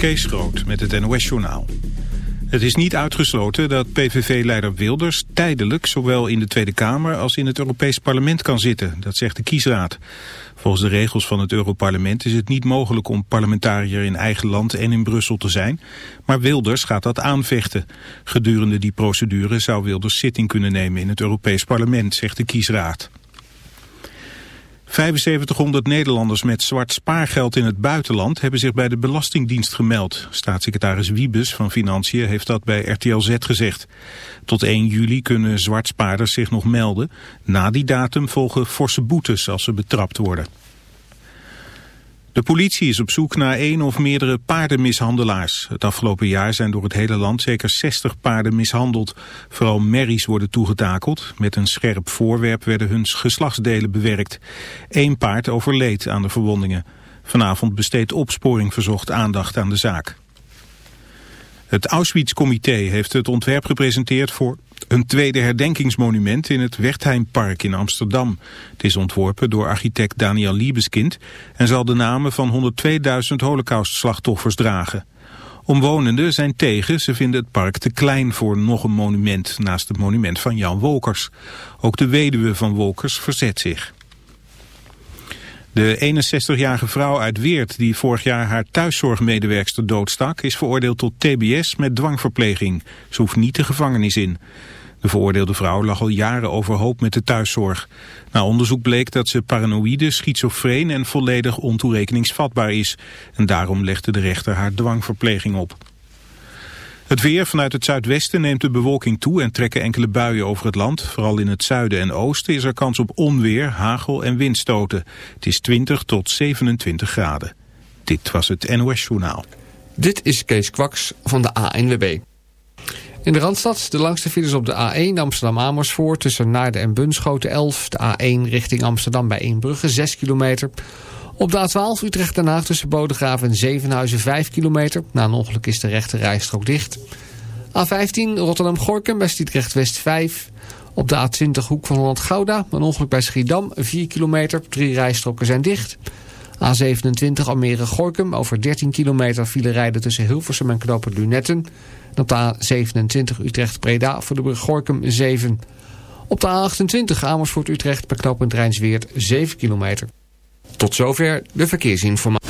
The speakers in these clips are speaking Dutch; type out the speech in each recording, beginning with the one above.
Kees Groot met het NOS-journaal. Het is niet uitgesloten dat PVV-leider Wilders tijdelijk zowel in de Tweede Kamer als in het Europees Parlement kan zitten. Dat zegt de kiesraad. Volgens de regels van het Europarlement is het niet mogelijk om parlementariër in eigen land en in Brussel te zijn. Maar Wilders gaat dat aanvechten. Gedurende die procedure zou Wilders zitting kunnen nemen in het Europees Parlement, zegt de kiesraad. 7500 Nederlanders met zwart spaargeld in het buitenland hebben zich bij de Belastingdienst gemeld. Staatssecretaris Wiebes van Financiën heeft dat bij RTL Z gezegd. Tot 1 juli kunnen zwartspaarders zich nog melden. Na die datum volgen forse boetes als ze betrapt worden. De politie is op zoek naar één of meerdere paardenmishandelaars. Het afgelopen jaar zijn door het hele land zeker 60 paarden mishandeld. Vooral merries worden toegetakeld. Met een scherp voorwerp werden hun geslachtsdelen bewerkt. Eén paard overleed aan de verwondingen. Vanavond besteedt opsporing verzocht aandacht aan de zaak. Het Auschwitz-comité heeft het ontwerp gepresenteerd voor een tweede herdenkingsmonument in het Wertheimpark in Amsterdam. Het is ontworpen door architect Daniel Liebeskind en zal de namen van 102.000 holocaustslachtoffers dragen. Omwonenden zijn tegen, ze vinden het park te klein voor nog een monument naast het monument van Jan Wolkers. Ook de weduwe van Wolkers verzet zich. De 61-jarige vrouw uit Weert die vorig jaar haar thuiszorgmedewerkster doodstak... is veroordeeld tot tbs met dwangverpleging. Ze hoeft niet de gevangenis in. De veroordeelde vrouw lag al jaren overhoop met de thuiszorg. Na onderzoek bleek dat ze paranoïde, schizofreen en volledig ontoerekeningsvatbaar is. En daarom legde de rechter haar dwangverpleging op. Het weer vanuit het zuidwesten neemt de bewolking toe en trekken enkele buien over het land. Vooral in het zuiden en oosten is er kans op onweer, hagel en windstoten. Het is 20 tot 27 graden. Dit was het NOS Journaal. Dit is Kees Kwaks van de ANWB. In de Randstad de langste files op de A1 Amsterdam-Amersfoort... tussen Naarden en Bunschoten 11. De A1 richting Amsterdam bij Eembrugge 6 kilometer... Op de A12 Utrecht-Den Haag tussen Bodegraven en Zevenhuizen 5 kilometer. Na een ongeluk is de rechte rijstrook dicht. A15 Rotterdam-Gorkum bij Stietrecht West 5. Op de A20 Hoek van Holland-Gouda. Een ongeluk bij Schiedam 4 kilometer. Drie rijstroken zijn dicht. A27 Almere-Gorkum over 13 kilometer file rijden tussen Hilversum en Knopen Lunetten. En op de A27 Utrecht-Breda voor de brug Gorkum 7. Op de A28 Amersfoort-Utrecht bij knooppunt Rijnsweert 7 kilometer. Tot zover de verkeersinformatie.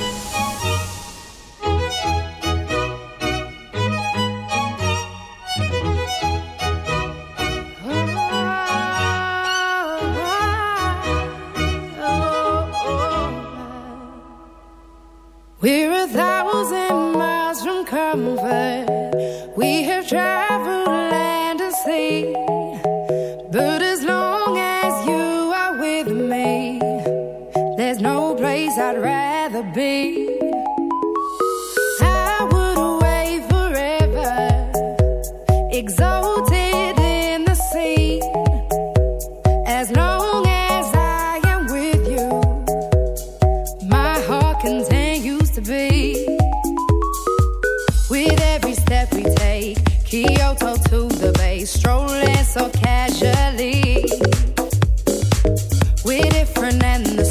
different and the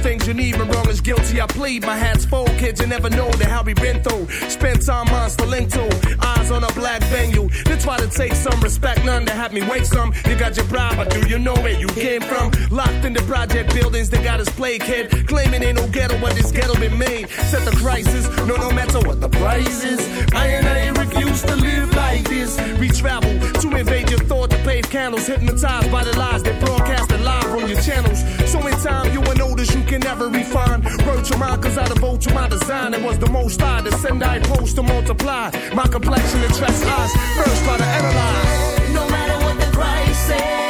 things you need, my wrong guilty, I plead. My hat's full, kids, you never know the hell we been through. Spent time on Stalento, eyes on a black venue. They try to take some respect, none to have me wake some. You got your bribe, but do you know where you came from? Locked in the project buildings, they got us play, kid. Claiming ain't no ghetto, but this ghetto been made. Set the crisis, no, no matter what the price is. I and I refuse to live like this. We travel to invade your thought to pave candles, hypnotized by the lies they broadcast live on your channels. So in time, you will notice you can never refine Word your mine, cause I devote to my design. It was the most I to send, I post to multiply. My complexion attracts eyes, first by the analyze. No matter what the price is.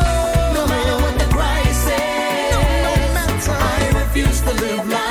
To live like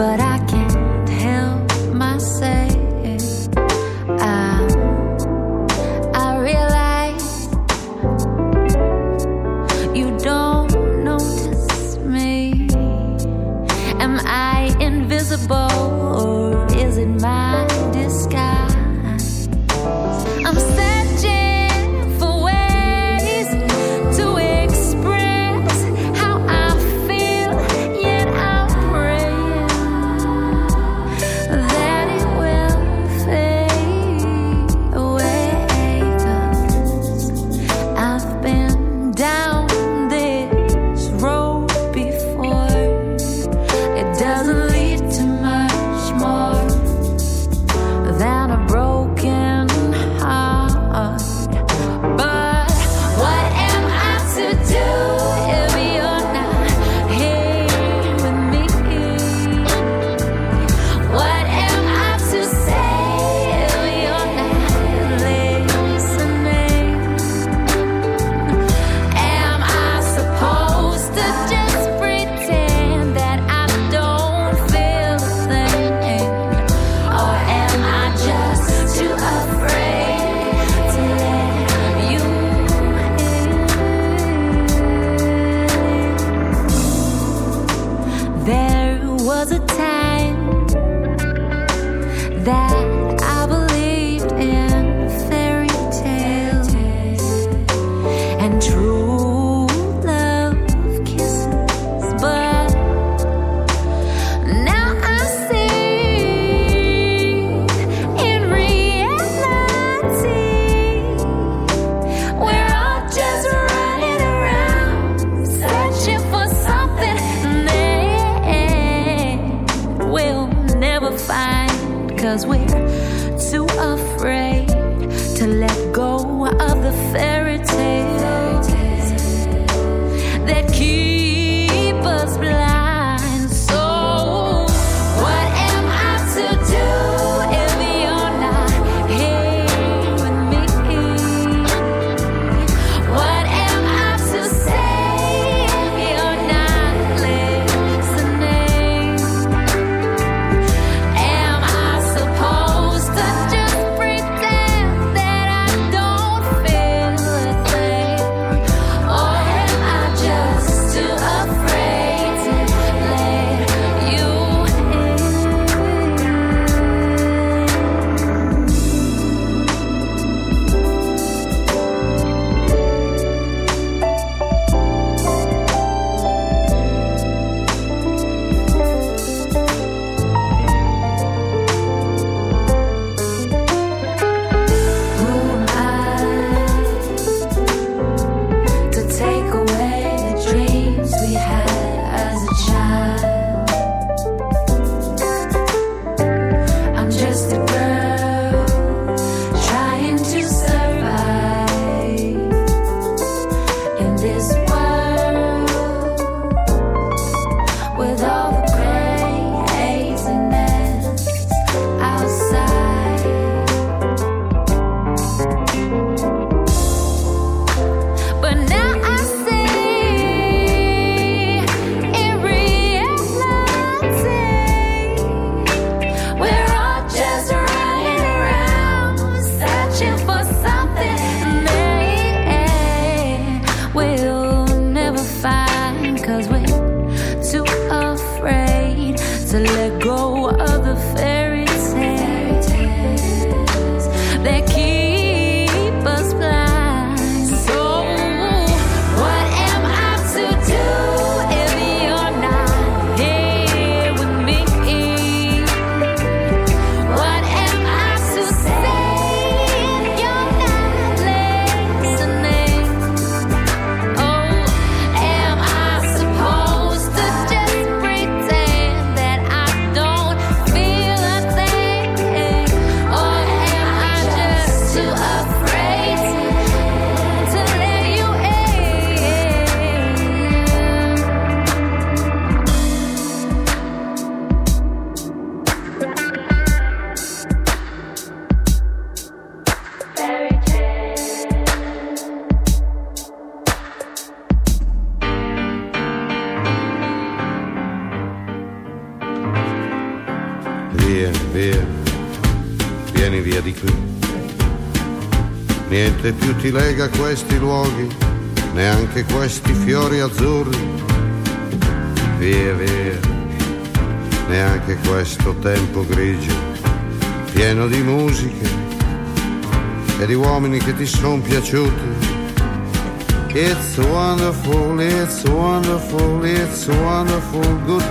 but I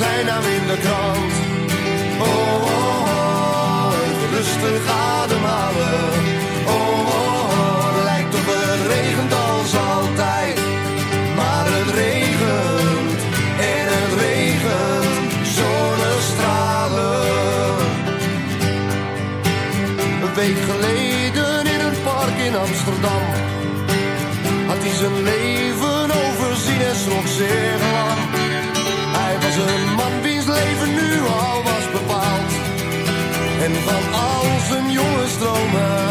zijn naam in de krant. Oh, oh, oh even rustig ademhalen. Oh, oh, oh, lijkt op het regent als altijd. Maar het regent en het regent zonnestralen. Een week geleden Van al zijn jonge stromen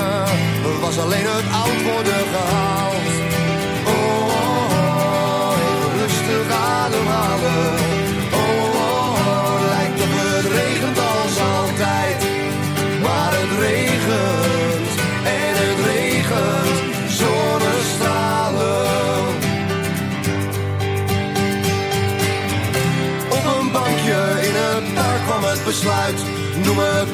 was alleen het oud worden gehaald. Oh, oh, rustig ademhalen. Oh, oh, oh, lijkt op het regent als altijd. Maar het regent en het regent zonnestralen. Op een bankje in het park kwam het besluit. Noem het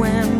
when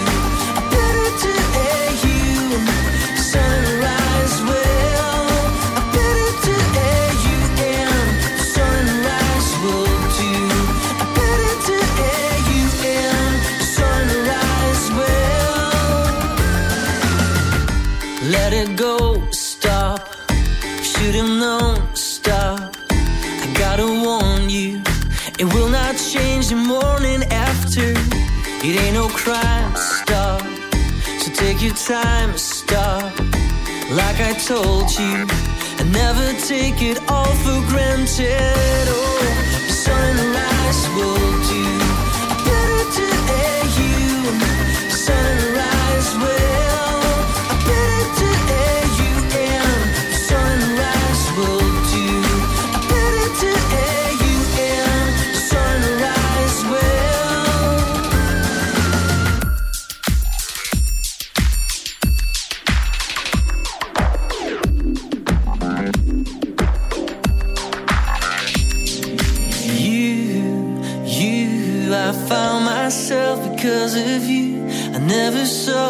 time to stop. Like I told you, I never take it all for granted. Oh, sunrise will.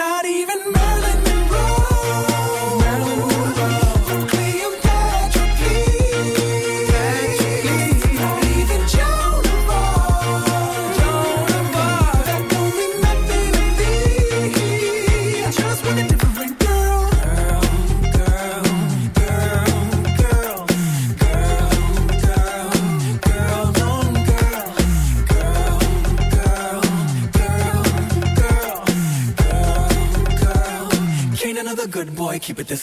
Not even Marilyn GPT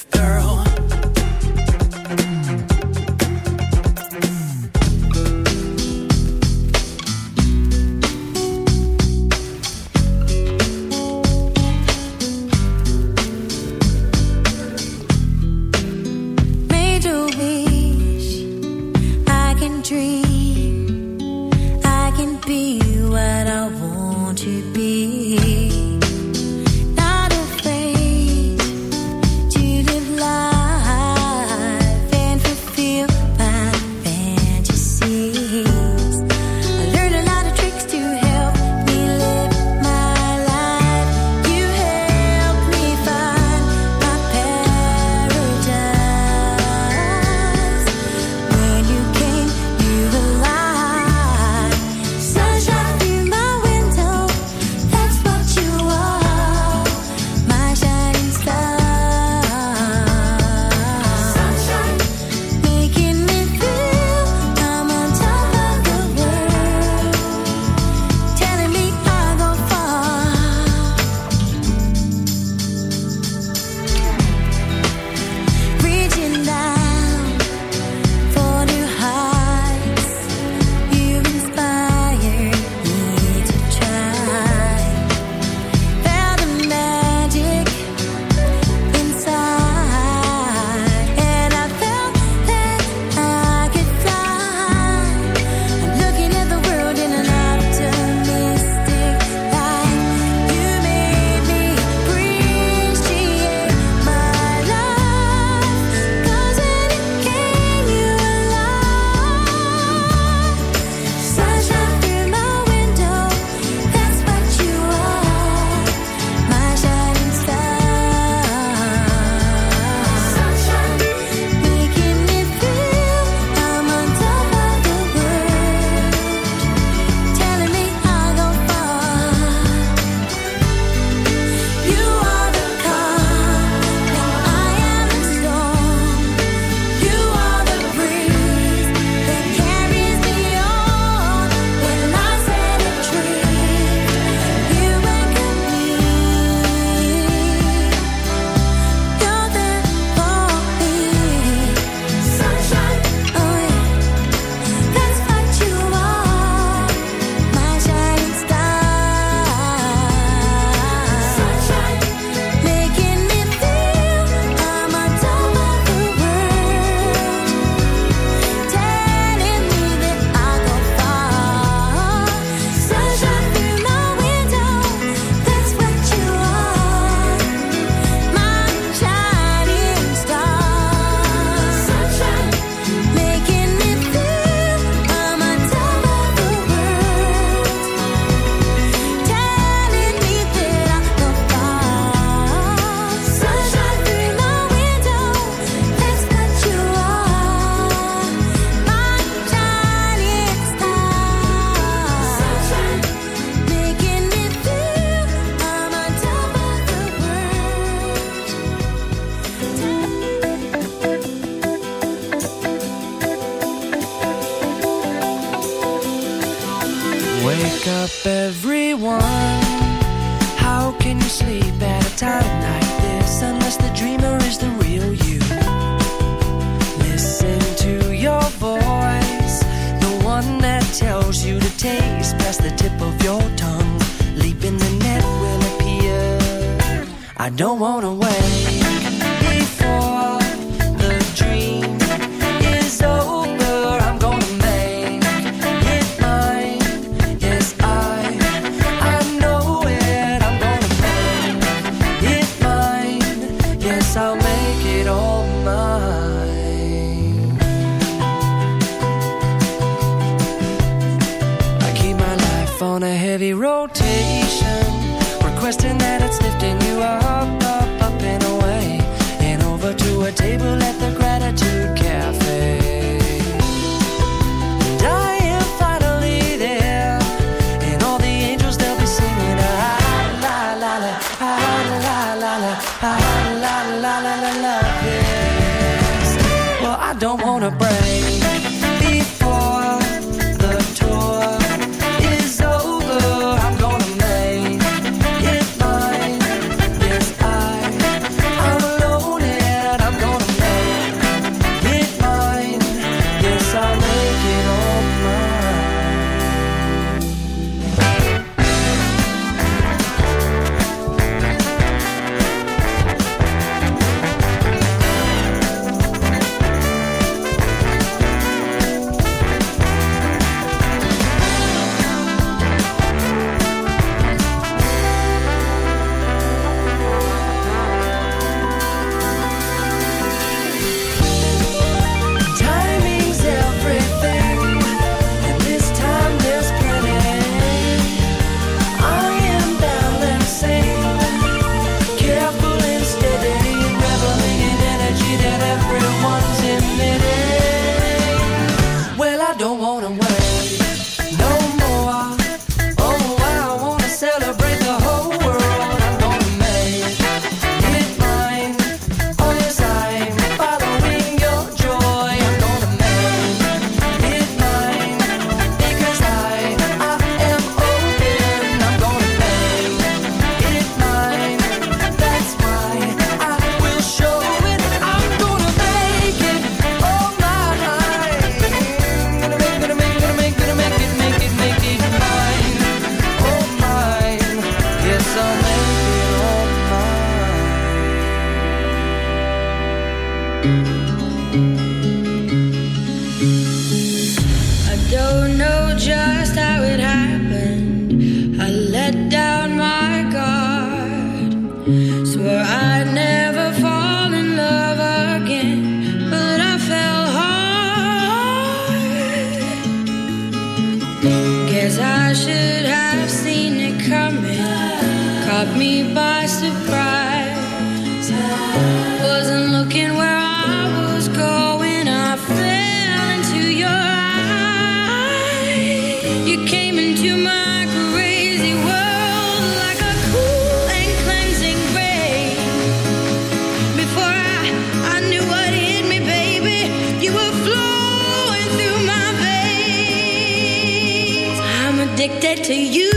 addicted to you.